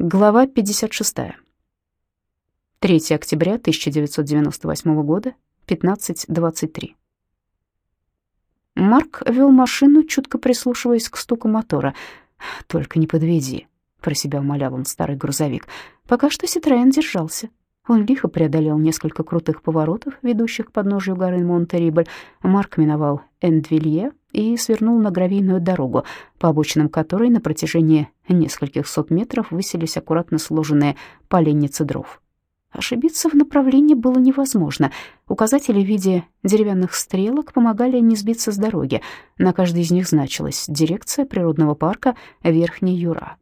Глава 56. 3 октября 1998 года, 15.23. Марк вел машину, чутко прислушиваясь к стуку мотора. «Только не подведи», — про себя умолял он старый грузовик. Пока что Ситроен держался. Он лихо преодолел несколько крутых поворотов, ведущих к подножию горы Монте-Рибль. Марк миновал Эндвилье и свернул на гравийную дорогу, по обочинам которой на протяжении нескольких сот метров высились аккуратно сложенные поленницы дров. Ошибиться в направлении было невозможно. Указатели в виде деревянных стрелок помогали не сбиться с дороги. На каждой из них значилась дирекция природного парка Верхний Юра.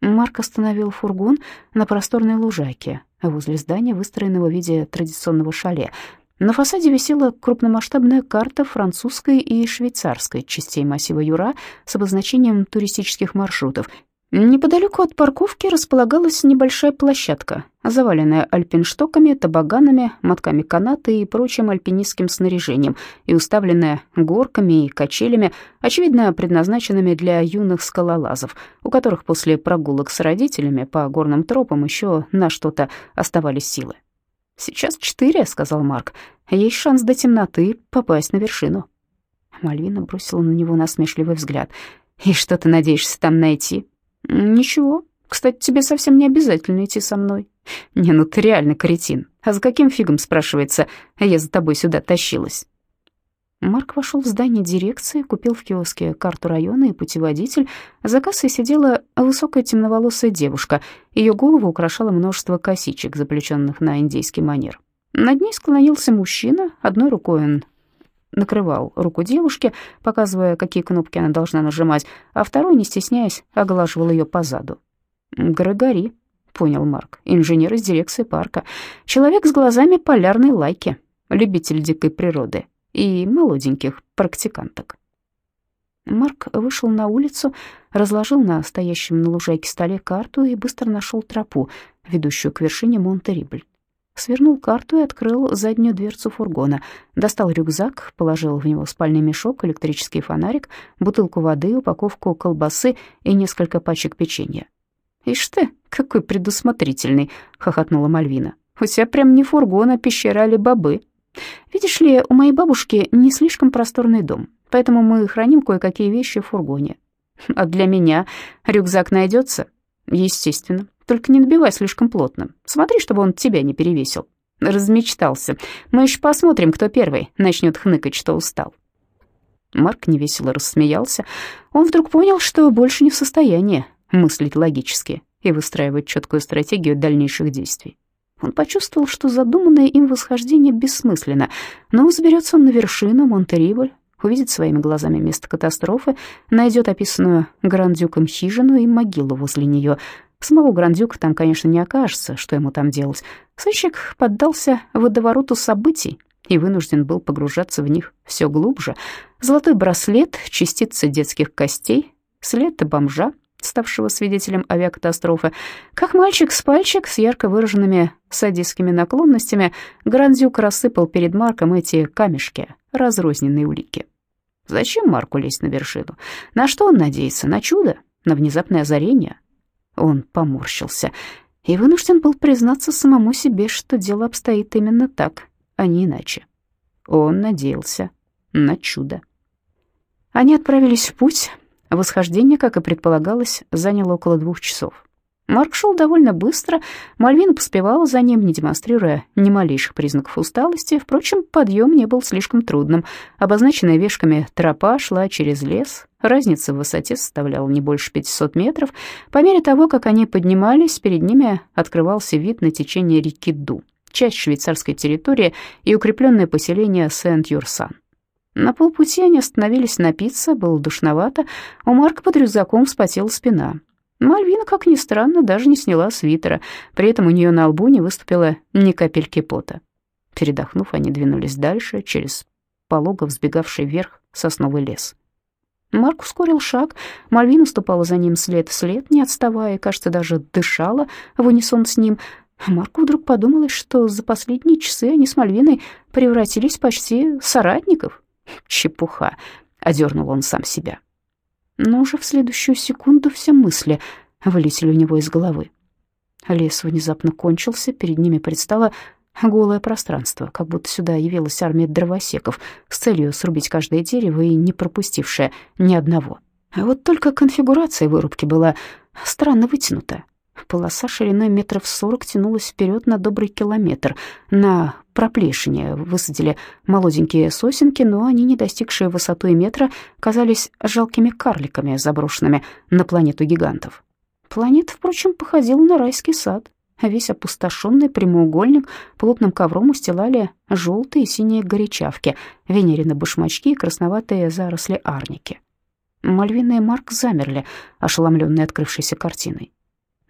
Марк остановил фургон на просторной лужайке возле здания, выстроенного в виде традиционного шале. На фасаде висела крупномасштабная карта французской и швейцарской частей массива Юра с обозначением туристических маршрутов. Неподалеку от парковки располагалась небольшая площадка, заваленная альпинштоками, табаганами, мотками каната и прочим альпинистским снаряжением, и уставленная горками и качелями, очевидно предназначенными для юных скалолазов, у которых после прогулок с родителями по горным тропам еще на что-то оставались силы. «Сейчас четыре», — сказал Марк. «Есть шанс до темноты попасть на вершину». Мальвина бросила на него насмешливый взгляд. «И что ты надеешься там найти?» «Ничего. Кстати, тебе совсем не обязательно идти со мной». «Не, ну ты реально кретин. А за каким фигом, спрашивается, я за тобой сюда тащилась?» Марк вошел в здание дирекции, купил в киоске карту района и путеводитель. За кассой сидела высокая темноволосая девушка. Ее голову украшало множество косичек, заплетенных на индейский манер. Над ней склонился мужчина, одной рукой он накрывал руку девушки, показывая, какие кнопки она должна нажимать, а второй, не стесняясь, оглаживал ее по заду. «Грегори», — понял Марк, инженер из дирекции парка, человек с глазами полярной лайки, любитель дикой природы и молоденьких практиканток. Марк вышел на улицу, разложил на стоящем на лужайке столе карту и быстро нашел тропу, ведущую к вершине Монте-Рибль. Свернул карту и открыл заднюю дверцу фургона, достал рюкзак, положил в него спальный мешок, электрический фонарик, бутылку воды, упаковку колбасы и несколько пачек печенья. «Ишь ты, какой предусмотрительный!» — хохотнула Мальвина. «У тебя прям не фургон, а пещера или бобы. Видишь ли, у моей бабушки не слишком просторный дом, поэтому мы храним кое-какие вещи в фургоне. А для меня рюкзак найдется? Естественно. Только не набивай слишком плотно. Смотри, чтобы он тебя не перевесил. Размечтался. Мы еще посмотрим, кто первый начнет хныкать, что устал. Марк невесело рассмеялся. Он вдруг понял, что больше не в состоянии мыслить логически и выстраивать четкую стратегию дальнейших действий. Он почувствовал, что задуманное им восхождение бессмысленно, но заберется он на вершину Монтерибль, увидит своими глазами место катастрофы, найдет описанную Грандюком хижину и могилу возле нее. Самого Грандюка там, конечно, не окажется, что ему там делать. Сыщик поддался водовороту событий и вынужден был погружаться в них все глубже. Золотой браслет, частицы детских костей, след бомжа, ставшего свидетелем авиакатастрофы. Как мальчик с пальчик с ярко выраженными садистскими наклонностями, Грандюк рассыпал перед Марком эти камешки, разрозненные улики. Зачем Марку лезть на вершину? На что он надеется? На чудо? На внезапное озарение? Он поморщился и вынужден был признаться самому себе, что дело обстоит именно так, а не иначе. Он надеялся на чудо. Они отправились в путь, Восхождение, как и предполагалось, заняло около двух часов. Марк шел довольно быстро, Мальвина поспевала за ним, не демонстрируя ни малейших признаков усталости. Впрочем, подъем не был слишком трудным. Обозначенная вешками тропа шла через лес. Разница в высоте составляла не больше 500 метров. По мере того, как они поднимались, перед ними открывался вид на течение реки Ду, часть швейцарской территории и укрепленное поселение Сент-Юрсан. На полпути они остановились напиться, было душновато, у Марка под рюкзаком вспотела спина. Мальвина, как ни странно, даже не сняла свитера, при этом у нее на лбу не выступило ни капельки пота. Передохнув, они двинулись дальше, через полого взбегавший вверх сосновый лес. Марк ускорил шаг, Мальвина ступала за ним след в след, не отставая, кажется, даже дышала в унисон с ним. Марку вдруг подумалось, что за последние часы они с Мальвиной превратились почти в соратников, Чепуха, одернул он сам себя. Но уже в следующую секунду все мысли вылетели у него из головы. Лес внезапно кончился, перед ними предстало голое пространство, как будто сюда явилась армия дровосеков с целью срубить каждое дерево и не пропустившая ни одного. А вот только конфигурация вырубки была странно вытянутая. Полоса шириной метров сорок тянулась вперед на добрый километр. На проплешине высадили молоденькие сосенки, но они, не достигшие высоты метра, казались жалкими карликами, заброшенными на планету гигантов. Планета, впрочем, походила на райский сад. Весь опустошенный прямоугольник плотным ковром устилали желтые и синие горячавки, венерины башмачки и красноватые заросли арники. Мальвина и Марк замерли, ошеломленные открывшейся картиной.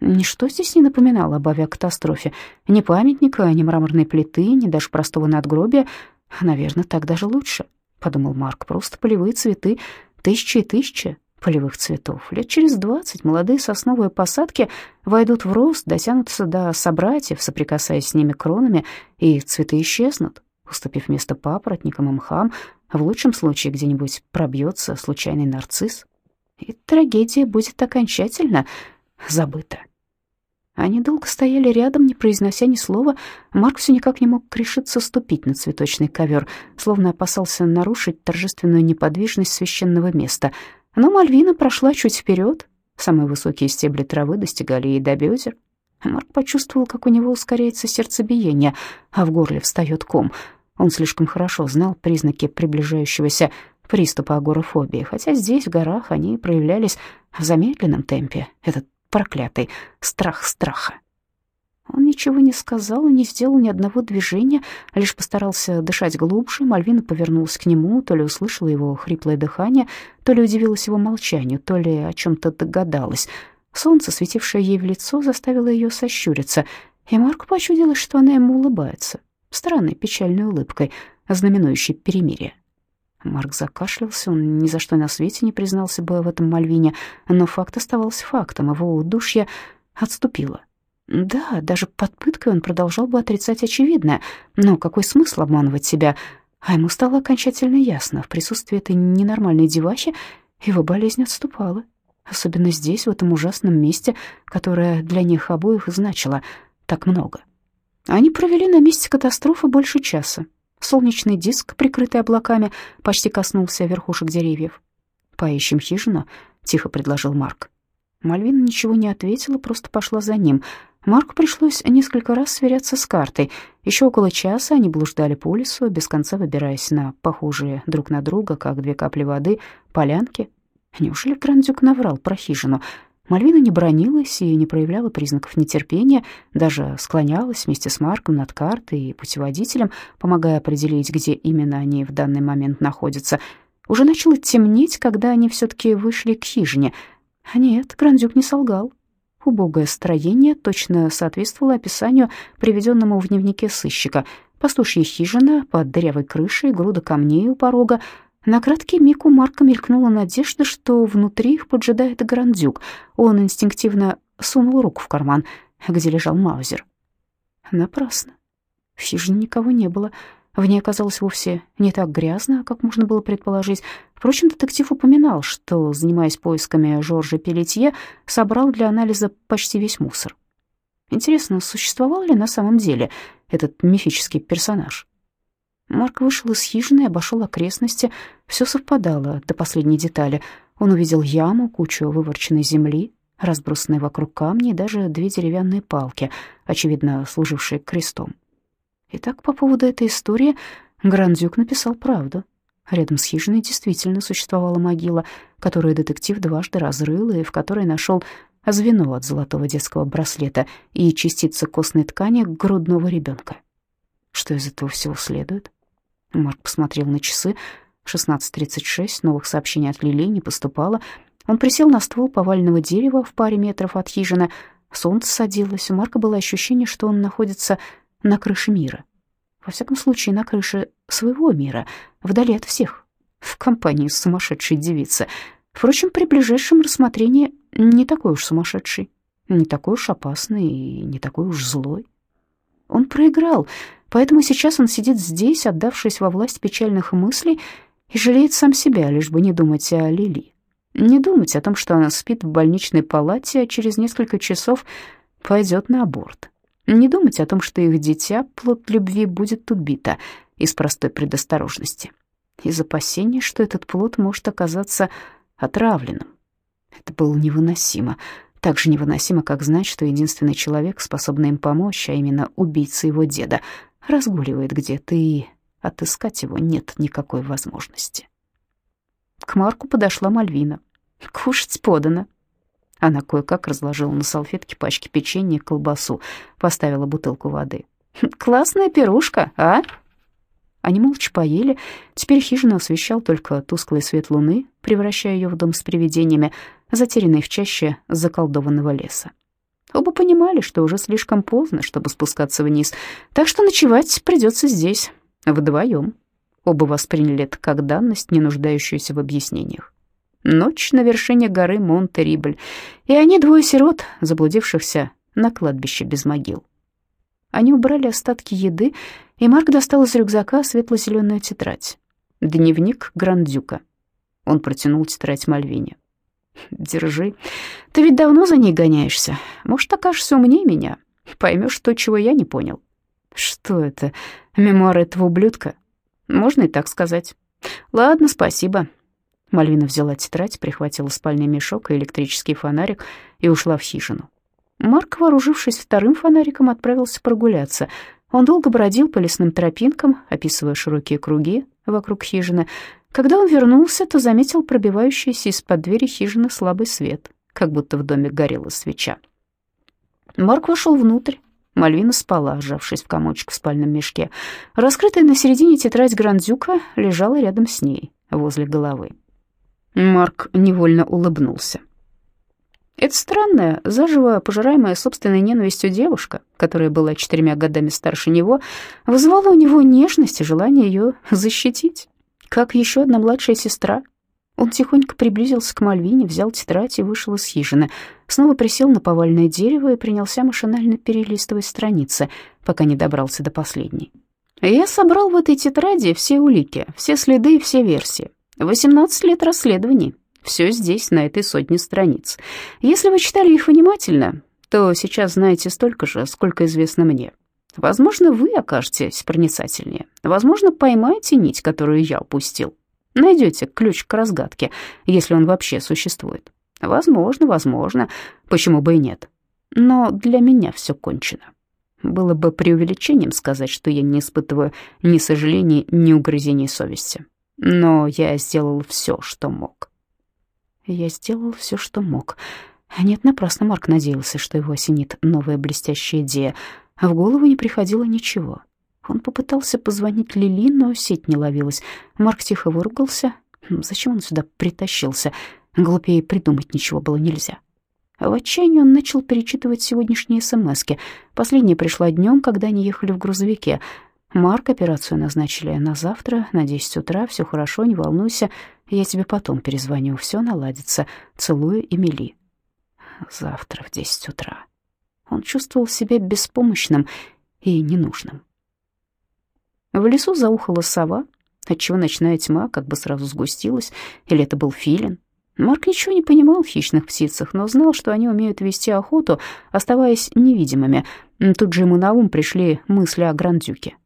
Ничто здесь не напоминало об авиакатастрофе. Ни памятника, ни мраморной плиты, ни даже простого надгробия. Наверное, так даже лучше, — подумал Марк. Просто полевые цветы, тысячи и тысячи полевых цветов. Лет через двадцать молодые сосновые посадки войдут в рост, дотянутся до собратьев, соприкасаясь с ними кронами, и цветы исчезнут, уступив место папоротникам и мхам. В лучшем случае где-нибудь пробьется случайный нарцисс, и трагедия будет окончательно забыта. Они долго стояли рядом, не произнося ни слова. Марк все никак не мог решиться ступить на цветочный ковер, словно опасался нарушить торжественную неподвижность священного места. Но Мальвина прошла чуть вперед. Самые высокие стебли травы достигали ей до бедер. Марк почувствовал, как у него ускоряется сердцебиение, а в горле встает ком. Он слишком хорошо знал признаки приближающегося приступа агорафобии, хотя здесь, в горах, они проявлялись в замедленном темпе. Этот проклятый страх страха. Он ничего не сказал и не сделал ни одного движения, лишь постарался дышать глубже. Мальвина повернулась к нему, то ли услышала его хриплое дыхание, то ли удивилась его молчанию, то ли о чем-то догадалась. Солнце, светившее ей в лицо, заставило ее сощуриться, и Марку почудилось, что она ему улыбается, странной печальной улыбкой, знаменующей перемирие. Марк закашлялся, он ни за что на свете не признался бы в этом Мальвине, но факт оставался фактом, его удушье отступило. Да, даже под пыткой он продолжал бы отрицать очевидное, но какой смысл обманывать себя? А ему стало окончательно ясно, в присутствии этой ненормальной девахи его болезнь отступала, особенно здесь, в этом ужасном месте, которое для них обоих значило так много. Они провели на месте катастрофы больше часа, Солнечный диск, прикрытый облаками, почти коснулся верхушек деревьев. «Поищем хижину», — тихо предложил Марк. Мальвина ничего не ответила, просто пошла за ним. Марку пришлось несколько раз сверяться с картой. Еще около часа они блуждали по лесу, без конца выбираясь на похожие друг на друга, как две капли воды, полянки. Неужели Грандюк наврал про хижину? Мальвина не бронилась и не проявляла признаков нетерпения, даже склонялась вместе с Марком над картой и путеводителем, помогая определить, где именно они в данный момент находятся. Уже начало темнеть, когда они все-таки вышли к хижине. А нет, Грандюк не солгал. Убогое строение точно соответствовало описанию, приведенному в дневнике сыщика. Пастушья хижина под дырявой крышей, груда камней у порога, на краткий миг у Марка мелькнула надежда, что внутри их поджидает Грандюк. Он инстинктивно сунул руку в карман, где лежал Маузер. Напрасно. В хижине никого не было. В ней оказалось вовсе не так грязно, как можно было предположить. Впрочем, детектив упоминал, что, занимаясь поисками Жоржа Пелетье, собрал для анализа почти весь мусор. Интересно, существовал ли на самом деле этот мифический персонаж? Марк вышел из хижины и обошел окрестности. Все совпадало до последней детали. Он увидел яму, кучу выворченной земли, разбросанные вокруг камни и даже две деревянные палки, очевидно, служившие крестом. Итак, по поводу этой истории Грандюк написал правду. Рядом с хижиной действительно существовала могила, которую детектив дважды разрыл и в которой нашел звено от золотого детского браслета и частицы костной ткани грудного ребенка. Что из этого всего следует? Марк посмотрел на часы. 16.36, новых сообщений от Лили не поступало. Он присел на ствол поваленного дерева в паре метров от хижины. Солнце садилось, у Марка было ощущение, что он находится на крыше мира. Во всяком случае, на крыше своего мира, вдали от всех, в компании сумасшедшей девицы. Впрочем, при ближайшем рассмотрении не такой уж сумасшедший, не такой уж опасный и не такой уж злой. Он проиграл, поэтому сейчас он сидит здесь, отдавшись во власть печальных мыслей, и жалеет сам себя, лишь бы не думать о Лили. Не думать о том, что она спит в больничной палате, а через несколько часов пойдет на аборт. Не думать о том, что их дитя, плод любви, будет убито из простой предосторожности, из опасения, что этот плод может оказаться отравленным. Это было невыносимо. Так же невыносимо, как знать, что единственный человек, способный им помочь, а именно убийца его деда, разгуливает где-то, и отыскать его нет никакой возможности. К Марку подошла Мальвина. «Кушать подано». Она кое-как разложила на салфетке пачки печенья и колбасу, поставила бутылку воды. «Классная пирушка, а?» Они молча поели. Теперь хижину освещал только тусклый свет луны, превращая ее в дом с привидениями, затерянный в чаще заколдованного леса. Оба понимали, что уже слишком поздно, чтобы спускаться вниз, так что ночевать придется здесь, вдвоем. Оба восприняли это как данность, не нуждающуюся в объяснениях. Ночь на вершине горы Монте-Рибль, и они двое сирот, заблудившихся на кладбище без могил. Они убрали остатки еды, и Марк достал из рюкзака светло-зеленую тетрадь. Дневник Грандюка. Он протянул тетрадь Мальвине. «Держи. Ты ведь давно за ней гоняешься. Может, окажешься умнее меня. Поймешь то, чего я не понял». «Что это? Мемуары этого ублюдка?» «Можно и так сказать». «Ладно, спасибо». Мальвина взяла тетрадь, прихватила спальный мешок и электрический фонарик и ушла в хижину. Марк, вооружившись вторым фонариком, отправился прогуляться. Он долго бродил по лесным тропинкам, описывая широкие круги вокруг хижины. Когда он вернулся, то заметил пробивающийся из-под двери хижины слабый свет, как будто в доме горела свеча. Марк вошел внутрь. Мальвина спала, сжавшись в комочек в спальном мешке. Раскрытая на середине тетрадь Грандзюка лежала рядом с ней, возле головы. Марк невольно улыбнулся. Это странная, заживо пожираемая собственной ненавистью девушка, которая была четырьмя годами старше него, вызывала у него нежность и желание ее защитить, как еще одна младшая сестра. Он тихонько приблизился к Мальвине, взял тетрадь и вышел из хижины. Снова присел на повальное дерево и принялся машинально перелистывать страницы, пока не добрался до последней. Я собрал в этой тетради все улики, все следы и все версии. 18 лет расследований, все здесь, на этой сотне страниц. Если вы читали их внимательно, то сейчас знаете столько же, сколько известно мне. Возможно, вы окажетесь проницательнее. Возможно, поймаете нить, которую я упустил. Найдете ключ к разгадке, если он вообще существует. Возможно, возможно. Почему бы и нет? Но для меня все кончено. Было бы преувеличением сказать, что я не испытываю ни сожалений, ни угрызений совести. Но я сделал все, что мог. Я сделал все, что мог. Нет, напрасно Марк надеялся, что его осенит новая блестящая идея. А в голову не приходило ничего. Он попытался позвонить Лили, но сеть не ловилась. Марк тихо выругался. Зачем он сюда притащился? Глупее придумать ничего было нельзя. В отчаянии он начал перечитывать сегодняшние смски. Последняя пришла днем, когда они ехали в грузовике. Марк, операцию назначили на завтра, на 10 утра, все хорошо, не волнуйся. Я тебе потом перезвоню, все наладится. Целую, Эмили. Завтра в десять утра. Он чувствовал себя беспомощным и ненужным. В лесу заухала сова, отчего ночная тьма как бы сразу сгустилась, или это был филин. Марк ничего не понимал в хищных птицах, но знал, что они умеют вести охоту, оставаясь невидимыми. Тут же ему на ум пришли мысли о Грандюке.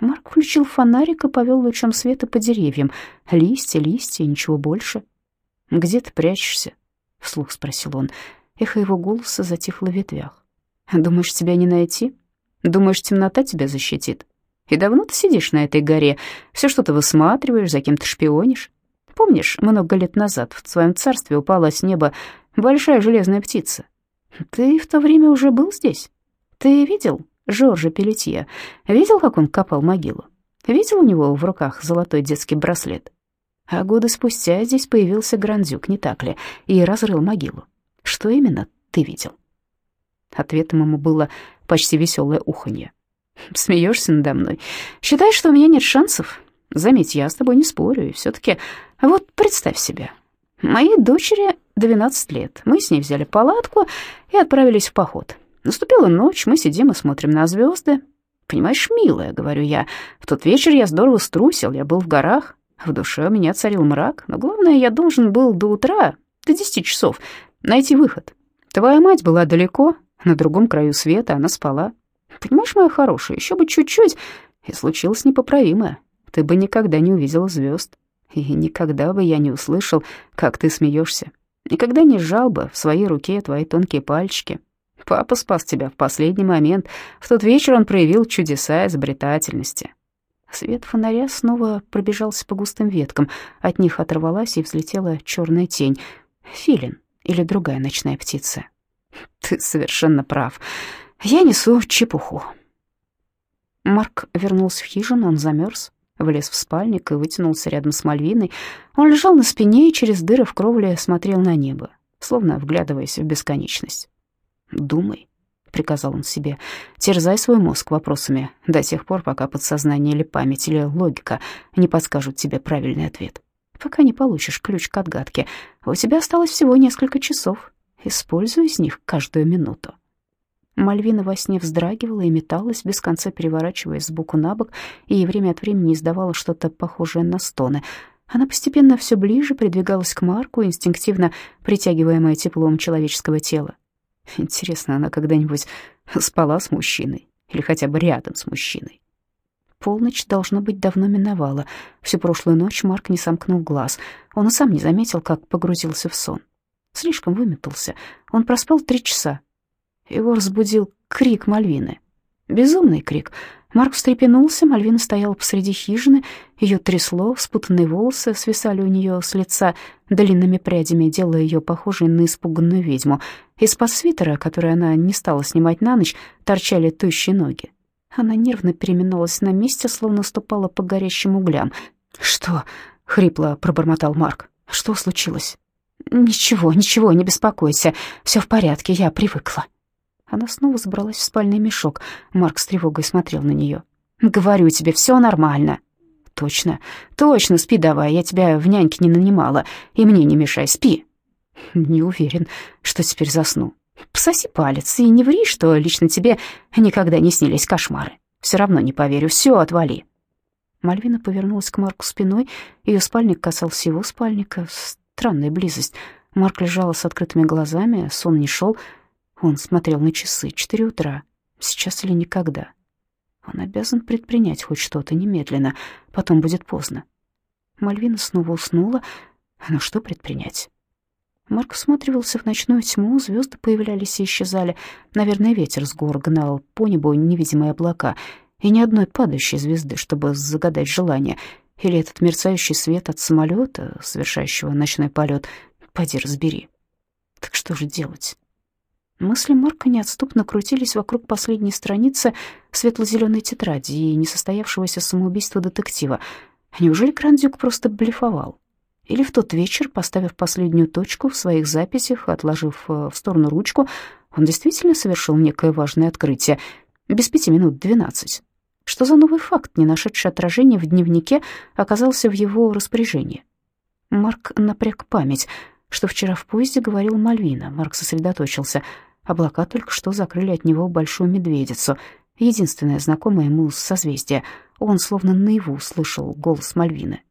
Марк включил фонарик и повел лучом света по деревьям. Листья, листья, ничего больше. «Где ты прячешься?» — вслух спросил он. Эхо его голоса затихло в ветвях. «Думаешь, тебя не найти? Думаешь, темнота тебя защитит? И давно ты сидишь на этой горе? Все что-то высматриваешь, за кем-то шпионишь? Помнишь, много лет назад в своем царстве упала с неба большая железная птица? Ты в то время уже был здесь? Ты видел Жоржа Пелетье. Видел, как он копал могилу? Видел у него в руках золотой детский браслет? А годы спустя здесь появился Грандюк, не так ли, и разрыл могилу. Что именно ты видел? Ответом ему было почти веселое уханье. Смеешься надо мной? Считаешь, что у меня нет шансов? Заметь, я с тобой не спорю, и все-таки... Вот представь себе, моей дочери 12 лет. Мы с ней взяли палатку и отправились в поход. Наступила ночь, мы сидим и смотрим на звезды. Понимаешь, милая, говорю я, в тот вечер я здорово струсил, я был в горах, в душе у меня царил мрак, но главное, я должен был до утра До десяти часов. Найти выход. Твоя мать была далеко, на другом краю света, она спала. Понимаешь, моя хорошая, еще бы чуть-чуть, и случилось непоправимое. Ты бы никогда не увидела звезд, и никогда бы я не услышал, как ты смеешься. Никогда не сжал бы в своей руке твои тонкие пальчики. Папа спас тебя в последний момент. В тот вечер он проявил чудеса изобретательности. Свет фонаря снова пробежался по густым веткам. От них оторвалась и взлетела черная тень. Филин или другая ночная птица. Ты совершенно прав. Я несу чепуху. Марк вернулся в хижину, он замерз, влез в спальник и вытянулся рядом с Мальвиной. Он лежал на спине и через дыры в кровле смотрел на небо, словно вглядываясь в бесконечность. «Думай», — приказал он себе, — «терзай свой мозг вопросами до тех пор, пока подсознание или память или логика не подскажут тебе правильный ответ. Пока не получишь ключ к отгадке, у тебя осталось всего несколько часов. Используй из них каждую минуту». Мальвина во сне вздрагивала и металась, без конца переворачиваясь сбоку на бок, и время от времени издавала что-то похожее на стоны. Она постепенно все ближе придвигалась к Марку, инстинктивно притягиваемая теплом человеческого тела. Интересно, она когда-нибудь спала с мужчиной или хотя бы рядом с мужчиной? Полночь, должно быть, давно миновала. Всю прошлую ночь Марк не сомкнул глаз. Он и сам не заметил, как погрузился в сон. Слишком выметался. Он проспал три часа. Его разбудил крик Мальвины. Безумный крик. Марк встрепенулся, Мальвина стояла посреди хижины, ее трясло, спутанные волосы свисали у нее с лица длинными прядями, делая ее похожей на испуганную ведьму. Из-под свитера, который она не стала снимать на ночь, торчали тощие ноги. Она нервно переминалась на месте, словно ступала по горящим углям. «Что?» — хрипло пробормотал Марк. «Что случилось?» «Ничего, ничего, не беспокойся. Все в порядке, я привыкла». Она снова забралась в спальный мешок. Марк с тревогой смотрел на нее. «Говорю тебе, все нормально». «Точно, точно, спи давай, я тебя в няньке не нанимала, и мне не мешай, спи». «Не уверен, что теперь засну». «Пососи палец и не ври, что лично тебе никогда не снились кошмары. Все равно не поверю, все, отвали». Мальвина повернулась к Марку спиной, ее спальник касался его спальника. Странная близость. Марк лежал с открытыми глазами, сон не шел, он смотрел на часы. Четыре утра. Сейчас или никогда. Он обязан предпринять хоть что-то немедленно. Потом будет поздно. Мальвина снова уснула. Но что предпринять? Марк всматривался в ночную тьму, звезды появлялись и исчезали. Наверное, ветер с гор гнал по небу невидимые облака. И ни одной падающей звезды, чтобы загадать желание. Или этот мерцающий свет от самолета, совершающего ночной полет. Поди разбери. Так что же делать? Мысли Марка неотступно крутились вокруг последней страницы светло-зеленой тетради и несостоявшегося самоубийства детектива. Неужели Крандюк просто блефовал? Или в тот вечер, поставив последнюю точку в своих записях, отложив э, в сторону ручку, он действительно совершил некое важное открытие без пяти минут двенадцать. Что за новый факт, не нашедший отражения в дневнике, оказался в его распоряжении? Марк напряг память. Что вчера в поезде говорил Мальвина. Марк сосредоточился — Облака только что закрыли от него большую медведицу, единственное знакомое ему созвездие. Он словно наяву слышал голос Мальвины.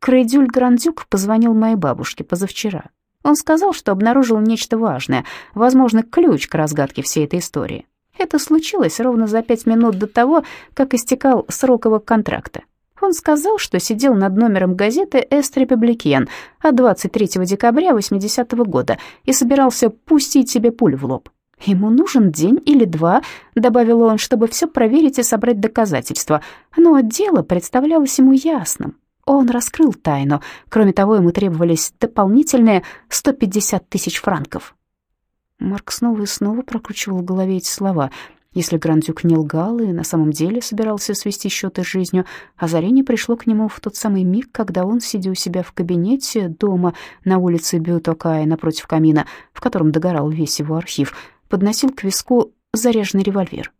Крейдюль Грандюк позвонил моей бабушке позавчера. Он сказал, что обнаружил нечто важное, возможно, ключ к разгадке всей этой истории. Это случилось ровно за пять минут до того, как истекал срок его контракта. Он сказал, что сидел над номером газеты «Эст Републикен» от 23 декабря 80 -го года и собирался пустить себе пулю в лоб. «Ему нужен день или два», — добавил он, чтобы все проверить и собрать доказательства. Но дело представлялось ему ясным. Он раскрыл тайну. Кроме того, ему требовались дополнительные 150 тысяч франков. Марк снова и снова прокручивал в голове эти слова — если Грандюк не лгал и на самом деле собирался свести счеты с жизнью, озарение пришло к нему в тот самый миг, когда он, сидя у себя в кабинете дома на улице Бютокая напротив камина, в котором догорал весь его архив, подносил к виску заряженный револьвер.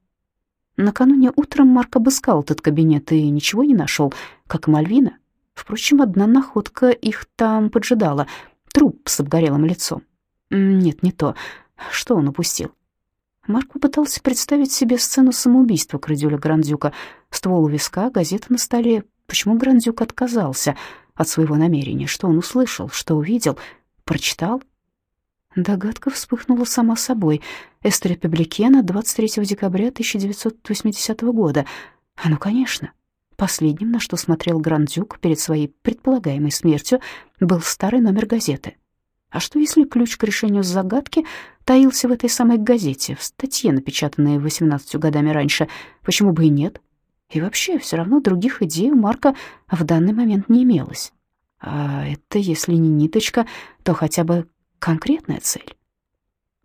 Накануне утром Марк обыскал этот кабинет и ничего не нашел, как и Мальвина. Впрочем, одна находка их там поджидала — труп с обгорелым лицом. Нет, не то. Что он упустил? Марк попытался представить себе сцену самоубийства Крыдюля Грандюка. Ствол у виска, газета на столе. Почему Грандюк отказался от своего намерения? Что он услышал? Что увидел? прочитал? Догадка вспыхнула сама собой. Эстер Републикена, 23 декабря 1980 года. А ну, конечно. Последним, на что смотрел Грандюк перед своей предполагаемой смертью, был старый номер газеты. А что, если ключ к решению загадки таился в этой самой газете, в статье, напечатанной 18 годами раньше? Почему бы и нет? И вообще, все равно других идей у Марка в данный момент не имелось. А это, если не ниточка, то хотя бы конкретная цель.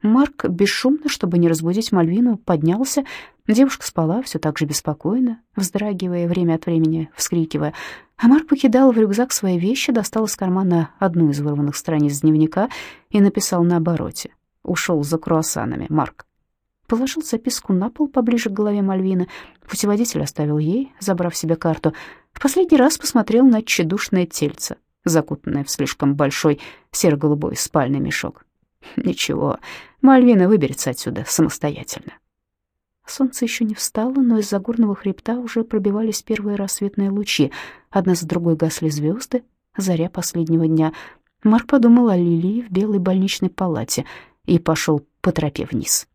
Марк бесшумно, чтобы не разбудить Мальвину, поднялся. Девушка спала все так же беспокойно, вздрагивая время от времени, вскрикивая. А Марк покидал в рюкзак свои вещи, достал из кармана одну из вырванных страниц дневника и написал на обороте. «Ушел за круассанами, Марк». Положил записку на пол поближе к голове Мальвины. Путеводитель оставил ей, забрав себе карту. В последний раз посмотрел на тщедушное тельце, закутанное в слишком большой серо-голубой спальный мешок. Ничего, Мальвина выберется отсюда самостоятельно. Солнце еще не встало, но из-за горного хребта уже пробивались первые рассветные лучи. Одна за другой гасли звезды, заря последнего дня. Марк подумал о Лилии в белой больничной палате и пошел по тропе вниз.